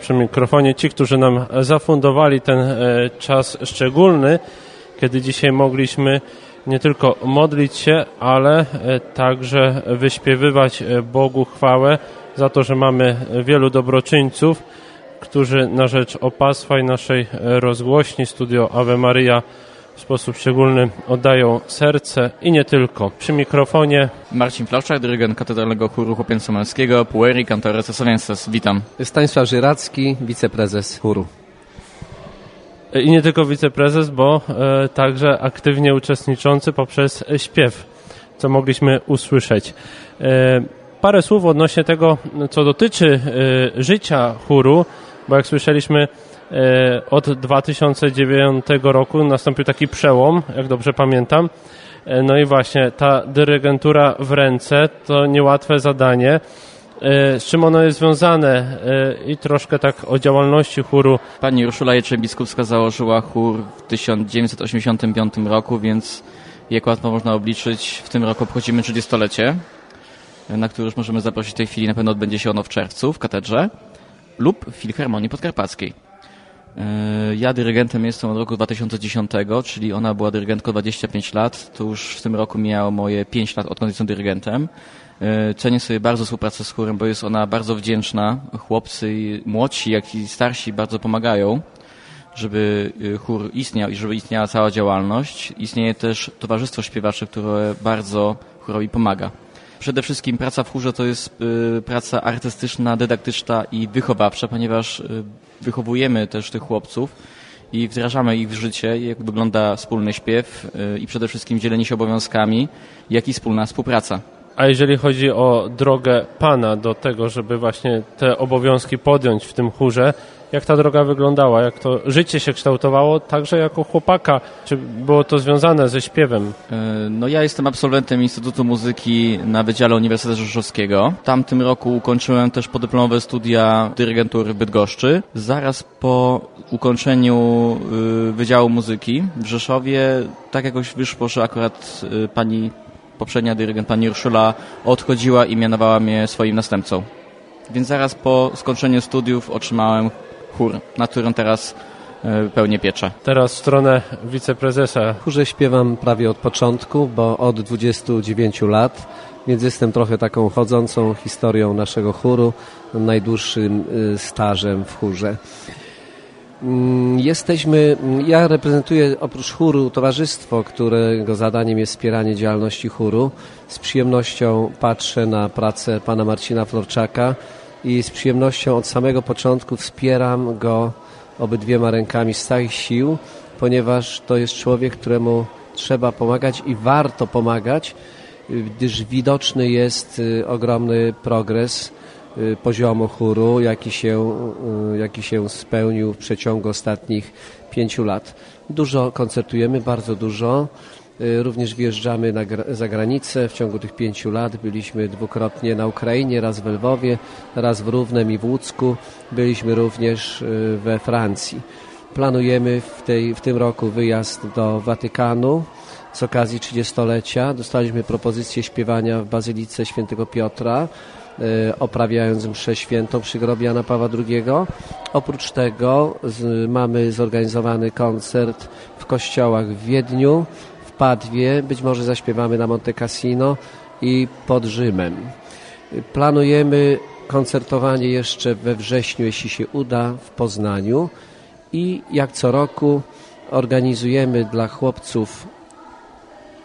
Przy mikrofonie ci, którzy nam zafundowali ten e, czas szczególny, kiedy dzisiaj mogliśmy nie tylko modlić się, ale e, także wyśpiewywać e, Bogu chwałę za to, że mamy wielu dobroczyńców, którzy na rzecz opasła i naszej rozgłośni Studio Ave Maria w sposób szczególny oddają serce i nie tylko. Przy mikrofonie Marcin Floszczak, dyrygent Katedralnego Chóru Chłopięco-Męskiego, Pueri, Cantore Cesowienses. Witam. Stanisław Żyracki, wiceprezes chóru. i nie tylko wiceprezes, bo e, także aktywnie uczestniczący poprzez śpiew, co mogliśmy usłyszeć. E, parę słów odnośnie tego, co dotyczy e, życia chóru, bo jak słyszeliśmy, e, od 2009 roku nastąpił taki przełom, jak dobrze pamiętam. E, no i właśnie ta dyrygentura w ręce to niełatwe zadanie. E, Z czym ono jest związane i troszkę tak o działalności chóru Pani Urszula Jeczeń-Biskupska założyła chór w 1985 roku, więc jak łatwo można obliczyć, w tym roku obchodzimy 30-lecie, na które już możemy zaprosić w tej chwili. Na pewno odbędzie się ono w czerwcu w katedrze lub Filharmonii Podkarpackiej. E, Ja dyrygentem jestem od roku 2010, czyli ona była dyrygentką 25 lat. To już w tym roku mijało moje 5 lat, odkąd jestem dyrygentem. E, Cenię sobie bardzo współpracę z chórem, bo jest ona bardzo wdzięczna. Chłopcy młodsi, jak i starsi bardzo pomagają, żeby y, chór istniał i żeby istniała cała działalność. Istnieje też Towarzystwo Śpiewacze, które bardzo chórowi pomaga. Przede wszystkim praca w chórze to jest y, praca artystyczna, dydaktyczna i wychowawcza, ponieważ y, wychowujemy też tych chłopców i wdrażamy ich w życie, jak wygląda wspólny śpiew y, i przede wszystkim dzielenie się obowiązkami, jak i wspólna współpraca. A jeżeli chodzi o drogę Pana do tego, żeby właśnie te obowiązki podjąć w tym chórze, jak ta droga wyglądała? Jak to życie się kształtowało także jako chłopaka? Czy było to związane ze śpiewem? E, No ja jestem absolwentem Instytutu Muzyki na Wydziale Uniwersytetu Rzeszowskiego. Tamtym roku ukończyłem też podyplomowe studia dyrygentury w Bydgoszczy. Zaraz po ukończeniu y, Wydziału Muzyki w Rzeszowie tak jakoś wyszło, że akurat y, pani poprzednia dyrygent, pani Urszula odchodziła i mianowała mnie swoim następcą. Więc zaraz po skończeniu studiów otrzymałem chór, na którym teraz y, pełnię pieczę. Teraz w stronę wiceprezesa. W chórze śpiewam prawie od początku, bo od 29 lat, więc jestem trochę taką chodzącą historią naszego chóru, najdłuższym y, stażem w chórze. Mm, Jesteśmy, ja reprezentuję oprócz chóru towarzystwo, którego zadaniem jest wspieranie działalności chóru. Z przyjemnością patrzę na pracę pana Marcina Florczaka i z przyjemnością od samego początku wspieram go obydwiema rękami z całych sił, ponieważ to jest człowiek, któremu trzeba pomagać i warto pomagać, gdyż widoczny jest y, ogromny progres y, poziomu chóru, jaki się, y, jaki się spełnił w przeciągu ostatnich pięciu lat. Dużo koncertujemy, bardzo dużo. Y, Również wyjeżdżamy na, za granicę. W ciągu tych pięciu lat byliśmy dwukrotnie na Ukrainie, raz w Lwowie, raz w Równem i w Łódzku. Byliśmy również y, we Francji. Planujemy w, tej, w tym roku wyjazd do Watykanu z okazji 30-lecia. Dostaliśmy propozycję śpiewania w Bazylice Świętego Piotra, y, oprawiając mszę świętą przy grobie Jana Pawła II. Oprócz tego z, mamy zorganizowany koncert w kościołach w Wiedniu, Padwie, być może zaśpiewamy na Monte Cassino i pod Rzymem. Planujemy koncertowanie jeszcze we wrześniu, jeśli się uda, w Poznaniu i jak co roku organizujemy dla chłopców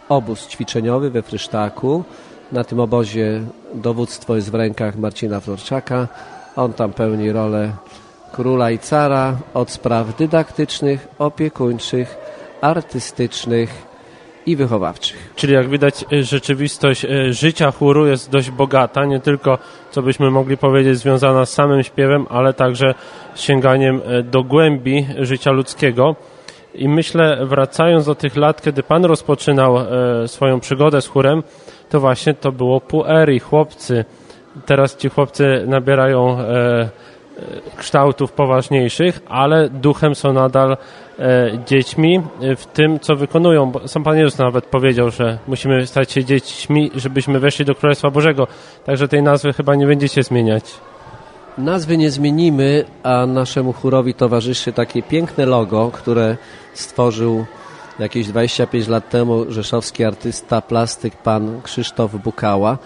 obóz ćwiczeniowy we Frysztaku. Na tym obozie dowództwo jest w rękach Marcina Florczaka. On tam pełni rolę króla i cara od spraw dydaktycznych, opiekuńczych, artystycznych i wychowawczych. Czyli jak widać y, rzeczywistość y, życia chóru jest dość bogata, nie tylko co byśmy mogli powiedzieć związana z samym śpiewem, ale także sięganiem y, do głębi życia ludzkiego. I myślę, wracając do tych lat, kiedy Pan rozpoczynał swoją przygodę z chórem, to właśnie to było pueri, chłopcy. Teraz ci chłopcy nabierają kształtów poważniejszych, ale duchem są nadal dziećmi e, w tym, co wykonują. Bo sam Pan Jezus nawet powiedział, że musimy stać się dziećmi, żebyśmy weszli do Królestwa Bożego. Także tej nazwy chyba nie będziecie zmieniać. Nazwy nie zmienimy, a naszemu chórowi towarzyszy takie piękne logo, które stworzył jakieś 25 lat temu rzeszowski artysta, plastyk pan Krzysztof Bukała.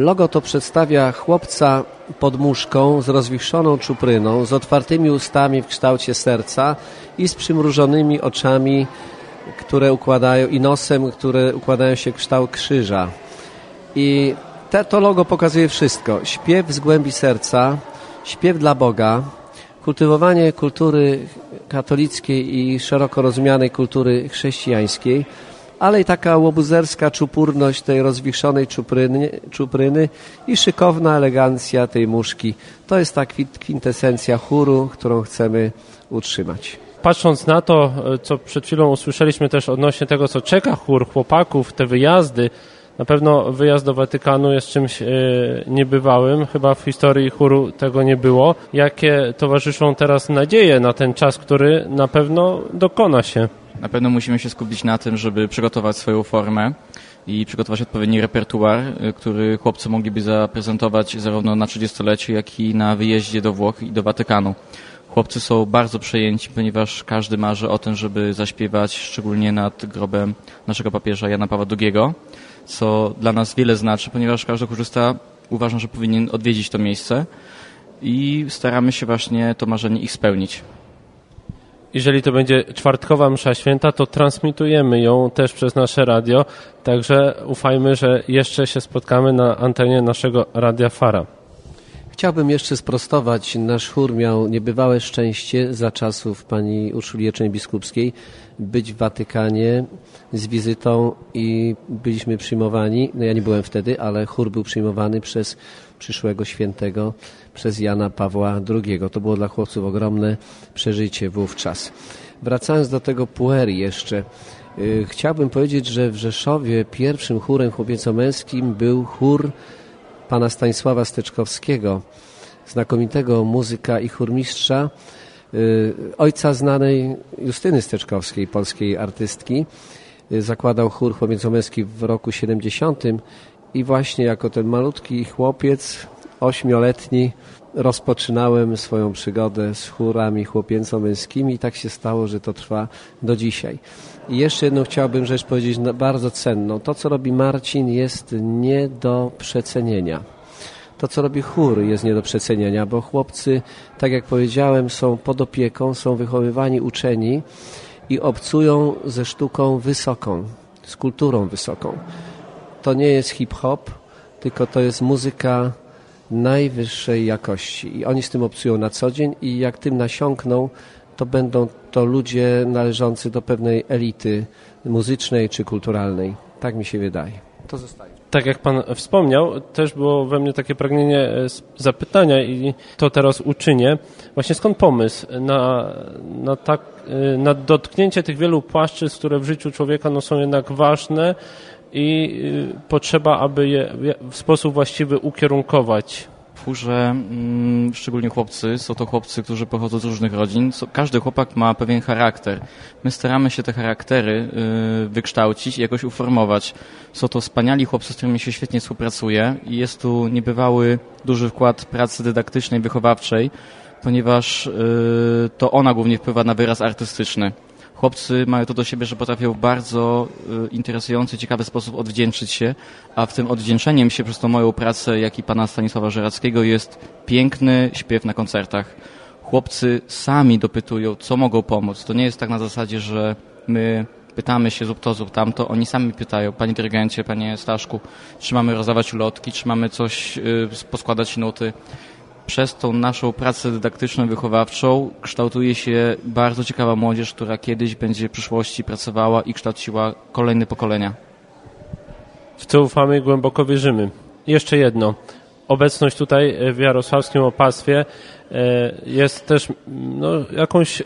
Logo to przedstawia chłopca pod muszką z rozwichrzoną czupryną, z otwartymi ustami w kształcie serca i z przymrużonymi oczami, które układają i nosem, które układają się w kształt krzyża. I te, to logo pokazuje wszystko. Śpiew z głębi serca, śpiew dla Boga, kultywowanie kultury katolickiej i szeroko rozumianej kultury chrześcijańskiej, ale i taka łobuzerska czupurność tej rozwiszonej czupryny, czupryny i szykowna elegancja tej muszki. To jest ta kwintesencja chóru, którą chcemy utrzymać. Patrząc na to, co przed chwilą usłyszeliśmy też odnośnie tego, co czeka chór chłopaków, te wyjazdy, na pewno wyjazd do Watykanu jest czymś e, niebywałym. Chyba w historii chóru tego nie było. Jakie towarzyszą teraz nadzieje na ten czas, który na pewno dokona się? Na pewno musimy się skupić na tym, żeby przygotować swoją formę i przygotować odpowiedni repertuar, e, który chłopcy mogliby zaprezentować zarówno na 30-lecie, jak i na wyjeździe do Włoch i do Watykanu. Chłopcy są bardzo przejęci, ponieważ każdy marzy o tym, żeby zaśpiewać, szczególnie nad grobem naszego papieża Jana Pawła II co dla nas wiele znaczy, ponieważ każdy korzysta uważa, że powinien odwiedzić to miejsce i staramy się właśnie to marzenie ich spełnić. Jeżeli to będzie czwartkowa msza święta, to transmitujemy ją też przez nasze radio, także ufajmy, że jeszcze się spotkamy na antenie naszego Radia Fara. Chciałbym jeszcze sprostować. Nasz chór miał niebywałe szczęście za czasów pani Urszuli Jeczeń Biskupskiej być w Watykanie z wizytą i byliśmy przyjmowani, no ja nie byłem wtedy, ale chór był przyjmowany przez przyszłego świętego, przez Jana Pawła II. To było dla chłopców ogromne przeżycie wówczas. Wracając do tego pueri jeszcze, yy, chciałbym powiedzieć, że w Rzeszowie pierwszym chórem chłopieco-męskim był chór pana Stanisława Steczkowskiego, znakomitego muzyka i chórmistrza, y, ojca znanej Justyny Steczkowskiej, polskiej artystki. Y, zakładał chór chłopieco-męski w roku 70 i właśnie jako ten malutki chłopiec, ośmioletni, rozpoczynałem swoją przygodę z chórami chłopięco-męskimi i tak się stało, że to trwa do dzisiaj. I jeszcze jedną chciałbym rzecz powiedzieć bardzo cenną. To, co robi Marcin jest nie do przecenienia. To, co robi chór jest nie do przecenienia, bo chłopcy, tak jak powiedziałem, są pod opieką, są wychowywani, uczeni i obcują ze sztuką wysoką, z kulturą wysoką. To nie jest hip-hop, tylko to jest muzyka najwyższej jakości. I oni z tym obcują na co dzień i jak tym nasiąkną, to będą to ludzie należący do pewnej elity muzycznej czy kulturalnej. Tak mi się wydaje. To zostaje. Tak jak Pan wspomniał, też było we mnie takie pragnienie e, zapytania i to teraz uczynię. Właśnie skąd pomysł na, na, tak, e, na dotknięcie tych wielu płaszczyzn, które w życiu człowieka no, są jednak ważne i e, potrzeba, aby je w sposób właściwy ukierunkować? chórze, mm, szczególnie chłopcy, są to chłopcy, którzy pochodzą z różnych rodzin. Każdy chłopak ma pewien charakter. My staramy się te charaktery y, wykształcić i jakoś uformować. Są to wspaniali chłopcy, z którymi się świetnie współpracuje i jest tu niebywały duży wkład pracy dydaktycznej, wychowawczej, ponieważ y, to ona głównie wpływa na wyraz artystyczny. Chłopcy mają to do siebie, że potrafią w bardzo y, interesujący, ciekawy sposób odwdzięczyć się, a w tym odwdzięczeniem się przez tą moją pracę, jak i pana Stanisława Żerackiego jest piękny śpiew na koncertach. Chłopcy sami dopytują, co mogą pomóc. To nie jest tak na zasadzie, że my pytamy się zrób to, zrób tamto, oni sami pytają, panie dyrygencie, panie Staszku, czy mamy rozdawać ulotki, czy mamy coś, y, poskładać nuty przez tą naszą pracę dydaktyczną, wychowawczą kształtuje się bardzo ciekawa młodzież, która kiedyś będzie w przyszłości pracowała i kształciła kolejne pokolenia. W co ufamy i głęboko wierzymy. Jeszcze jedno. Obecność tutaj w Jarosławskim Opactwie e, jest też no, jakąś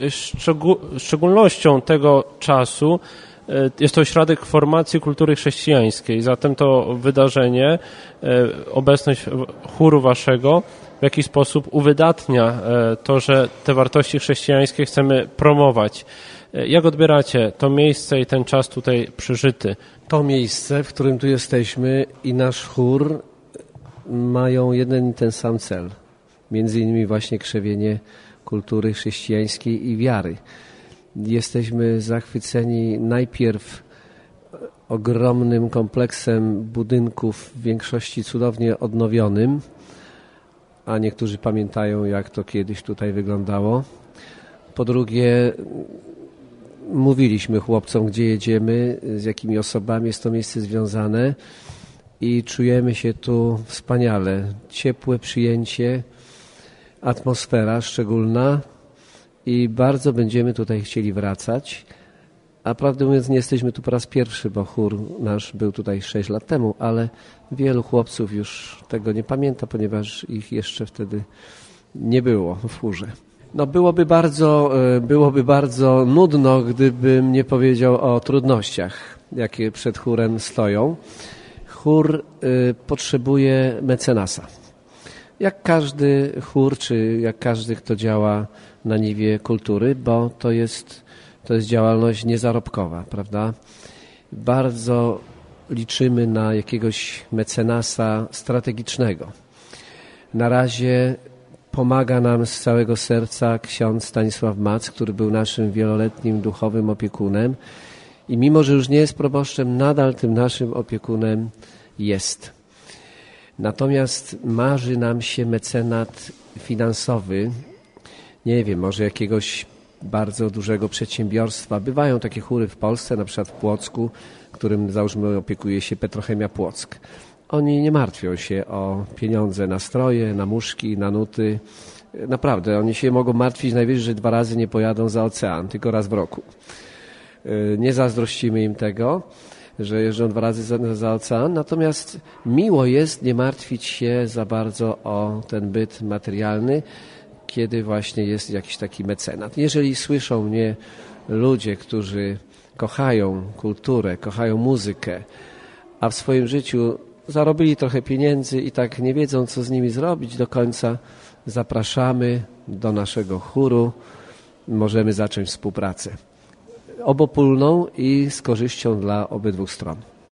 szczególnością tego czasu. E, jest to ośrodek formacji kultury chrześcijańskiej. Zatem to wydarzenie, e, obecność chóru waszego w jakiś sposób uwydatnia e, to, że te wartości chrześcijańskie chcemy promować. Jak odbieracie to miejsce i ten czas tutaj przeżyty? To miejsce, w którym tu jesteśmy i nasz chór mają jeden i ten sam cel. między innymi właśnie krzewienie kultury chrześcijańskiej i wiary. Jesteśmy zachwyceni najpierw ogromnym kompleksem budynków, w większości cudownie odnowionym, a niektórzy pamiętają, jak to kiedyś tutaj wyglądało. Po drugie, mówiliśmy chłopcom, gdzie jedziemy, z jakimi osobami jest to miejsce związane i czujemy się tu wspaniale. Ciepłe przyjęcie, atmosfera szczególna i bardzo będziemy tutaj chcieli wracać. A prawdę mówiąc, nie jesteśmy tu po raz pierwszy, bo chór nasz był tutaj 6 lat temu, ale wielu chłopców już tego nie pamięta, ponieważ ich jeszcze wtedy nie było w chórze. No byłoby bardzo, e, byłoby bardzo nudno, gdybym nie powiedział o trudnościach, jakie przed chórem stoją. Chór e, potrzebuje mecenasa. Jak każdy chór, czy jak każdy, kto działa na niwie kultury, bo to jest, to jest działalność niezarobkowa, prawda? Bardzo liczymy na jakiegoś mecenasa strategicznego. Na razie pomaga nam z całego serca ksiądz Stanisław Mac, który był naszym wieloletnim duchowym opiekunem i mimo, że już nie jest proboszczem, nadal tym naszym opiekunem jest. Natomiast marzy nam się mecenat finansowy, nie wiem, może jakiegoś bardzo dużego przedsiębiorstwa. Bywają takie chóry w Polsce, na przykład w Płocku, którym załóżmy opiekuje się Petrochemia Płock. Oni nie martwią się o pieniądze na stroje, na muszki, na nuty. Naprawdę, oni się mogą martwić najwyżej, że dwa razy nie pojadą za ocean, tylko raz w roku. Y, nie zazdrościmy im tego, że jeżdżą dwa razy za, za ocean, natomiast miło jest nie martwić się za bardzo o ten byt materialny, kiedy właśnie jest jakiś taki mecenat. Jeżeli słyszą mnie ludzie, którzy kochają kulturę, kochają muzykę, a w swoim życiu zarobili trochę pieniędzy i tak nie wiedzą, co z nimi zrobić do końca, zapraszamy do naszego chóru. Możemy zacząć współpracę obopólną i z korzyścią dla obydwu stron.